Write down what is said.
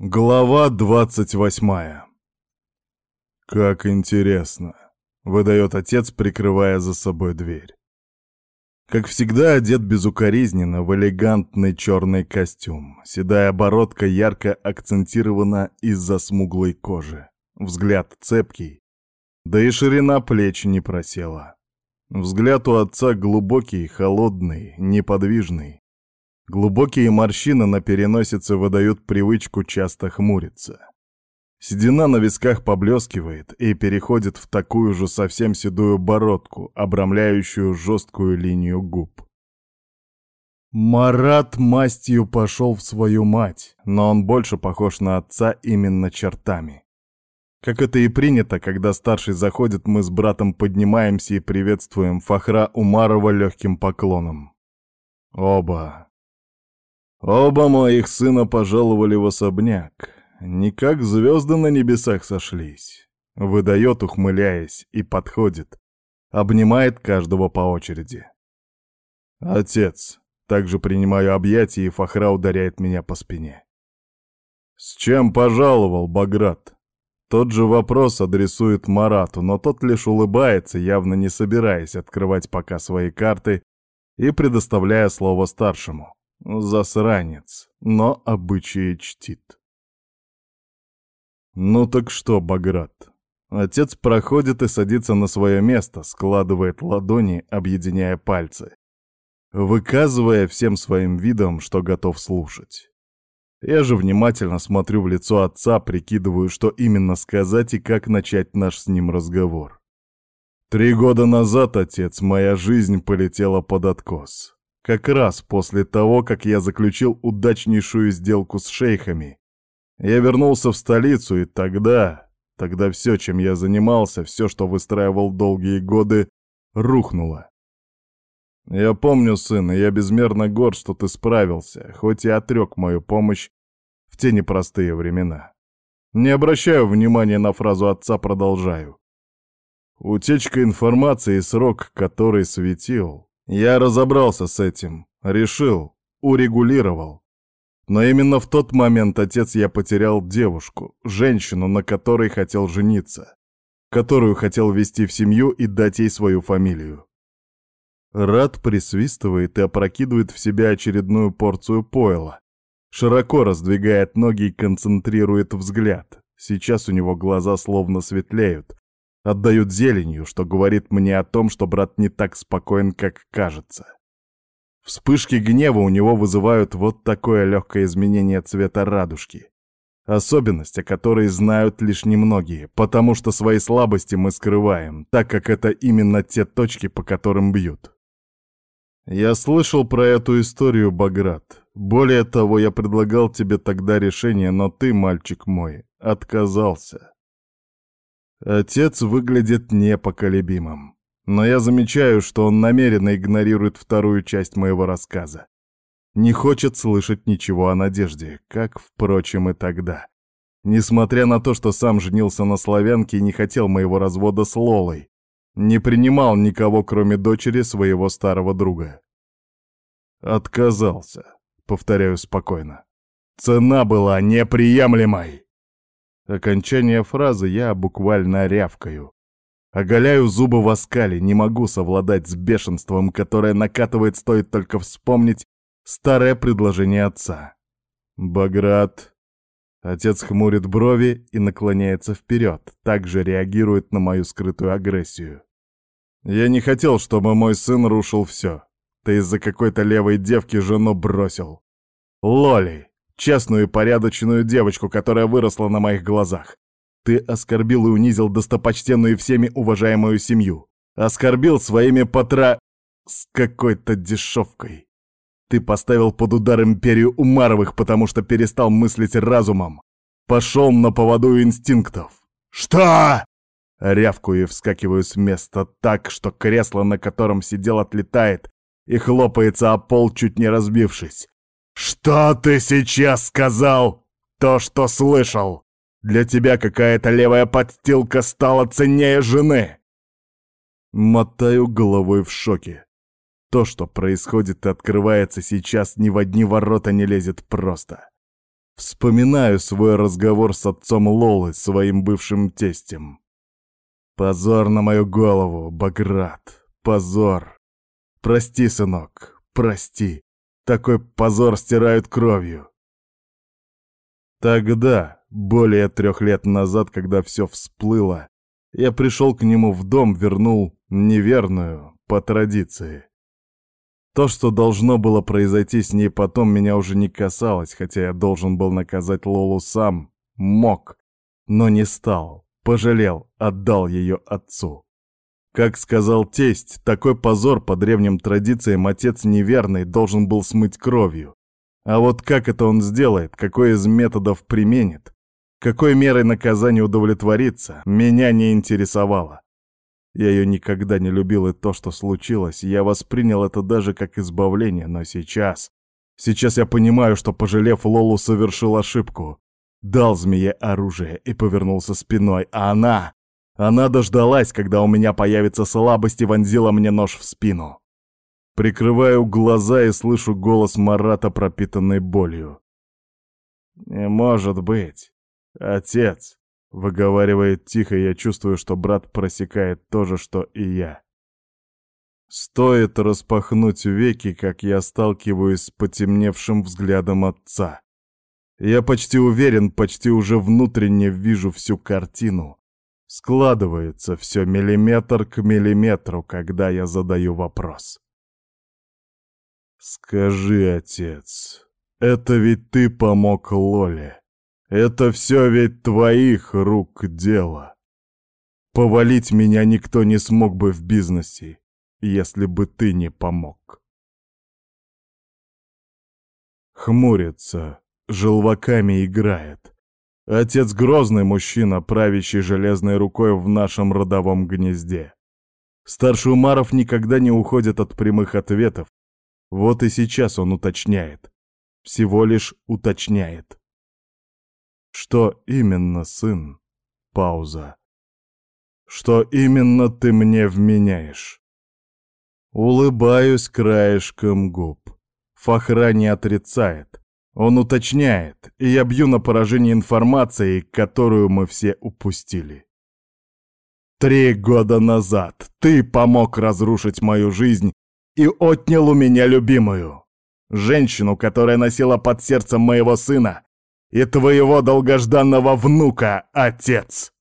Глава двадцать восьмая. «Как интересно», — выдает отец, прикрывая за собой дверь. Как всегда, одет безукоризненно в элегантный черный костюм. Седая бородка ярко акцентирована из-за смуглой кожи. Взгляд цепкий, да и ширина плеч не просела. Взгляд у отца глубокий, холодный, неподвижный. Глубокие морщины на переносице выдают привычку часто хмуриться. Седина на висках поблескивает и переходит в такую же совсем седую бородку, обрамляющую жесткую линию губ. Марат мастью пошел в свою мать, но он больше похож на отца именно чертами. Как это и принято, когда старший заходит, мы с братом поднимаемся и приветствуем Фахра Умарова легким поклоном. Оба, Оба моих сына пожаловали в особняк. Не как звезды на небесах сошлись. Выдает, ухмыляясь, и подходит. Обнимает каждого по очереди. Отец. Также принимаю объятия, и Фахра ударяет меня по спине. «С чем пожаловал, Баграт?» Тот же вопрос адресует Марату, но тот лишь улыбается, явно не собираясь открывать пока свои карты и предоставляя слово старшему. Засранец, но обычаи чтит. Ну так что, Баграт? Отец проходит и садится на свое место, складывает ладони, объединяя пальцы, выказывая всем своим видом, что готов слушать. Я же внимательно смотрю в лицо отца, прикидываю, что именно сказать и как начать наш с ним разговор. Три года назад, отец, моя жизнь полетела под откос. Как раз после того, как я заключил удачнейшую сделку с шейхами. Я вернулся в столицу, и тогда... Тогда все, чем я занимался, все, что выстраивал долгие годы, рухнуло. Я помню, сын, и я безмерно горд, что ты справился, хоть и отрек мою помощь в те непростые времена. Не обращаю внимания на фразу отца, продолжаю. Утечка информации и срок, который светил, я разобрался с этим, решил, урегулировал. Но именно в тот момент, отец, я потерял девушку, женщину, на которой хотел жениться, которую хотел вести в семью и дать ей свою фамилию. Рад присвистывает и опрокидывает в себя очередную порцию пойла. Широко раздвигает ноги и концентрирует взгляд. Сейчас у него глаза словно светлеют, отдают зеленью, что говорит мне о том, что брат не так спокоен, как кажется. Вспышки гнева у него вызывают вот такое легкое изменение цвета радужки. Особенность, о которой знают лишь немногие, потому что свои слабости мы скрываем, так как это именно те точки, по которым бьют. Я слышал про эту историю, Баграт. Более того, я предлагал тебе тогда решение, но ты, мальчик мой, отказался. Отец выглядит непоколебимым. Но я замечаю, что он намеренно игнорирует вторую часть моего рассказа. Не хочет слышать ничего о надежде, как, впрочем, и тогда. Несмотря на то, что сам женился на славянке и не хотел моего развода с Лолой, не принимал никого, кроме дочери своего старого друга. Отказался, повторяю спокойно. Цена была неприемлемой. Окончание фразы я буквально рявкаю. Оголяю зубы в оскале, не могу совладать с бешенством, которое накатывает, стоит только вспомнить старое предложение отца. «Баграт...» Отец хмурит брови и наклоняется вперед, также реагирует на мою скрытую агрессию. «Я не хотел, чтобы мой сын рушил все. Ты из-за какой-то левой девки жену бросил. Лоли, Честную и порядочную девочку, которая выросла на моих глазах. Ты оскорбил и унизил достопочтенную всеми уважаемую семью. Оскорбил своими потра... с какой-то дешевкой. Ты поставил под удар империю Умаровых, потому что перестал мыслить разумом. Пошел на поводу инстинктов. «Что?» Рявкую и вскакиваю с места так, что кресло, на котором сидел, отлетает и хлопается о пол, чуть не разбившись. «Что ты сейчас сказал?» «То, что слышал. Для тебя какая-то левая подстилка стала ценнее жены!» Мотаю головой в шоке. То, что происходит и открывается сейчас, ни в одни ворота не лезет просто. Вспоминаю свой разговор с отцом Лолы, своим бывшим тестем. Позор на мою голову, Баграт, позор. Прости, сынок, прости. Такой позор стирают кровью. Тогда, более трех лет назад, когда все всплыло, я пришел к нему в дом, вернул неверную, по традиции. То, что должно было произойти с ней потом, меня уже не касалось, хотя я должен был наказать Лолу сам. Мог. Но не стал. Пожалел, отдал ее отцу. Как сказал тесть, такой позор по древним традициям отец неверный должен был смыть кровью. А вот как это он сделает, какой из методов применит, какой мерой наказания удовлетворится, меня не интересовало. Я ее никогда не любил, и то, что случилось, я воспринял это даже как избавление, но сейчас... Сейчас я понимаю, что, пожалев Лолу, совершил ошибку. Дал змее оружие и повернулся спиной, а она... Она дождалась, когда у меня появится слабость и вонзила мне нож в спину. Прикрываю глаза и слышу голос Марата, пропитанный болью. «Не может быть. Отец, Выговаривает тихо, я чувствую, что брат просекает то же, что и я. Стоит распахнуть веки, как я сталкиваюсь с потемневшим взглядом отца. Я почти уверен, почти уже внутренне вижу всю картину. Складывается все миллиметр к миллиметру, когда я задаю вопрос. «Скажи, отец, это ведь ты помог Лоле?» Это все ведь твоих рук дело. Повалить меня никто не смог бы в бизнесе, если бы ты не помог. Хмурится, желваками играет. Отец грозный мужчина, правящий железной рукой в нашем родовом гнезде. Старший Умаров никогда не уходит от прямых ответов. Вот и сейчас он уточняет. Всего лишь уточняет. Что именно, сын? Пауза. Что именно ты мне вменяешь? Улыбаюсь краешком губ. Фахра не отрицает. Он уточняет, и я бью на поражение информацией, которую мы все упустили. Три года назад ты помог разрушить мою жизнь и отнял у меня любимую. Женщину, которая носила под сердцем моего сына и твоего долгожданного внука, отец!»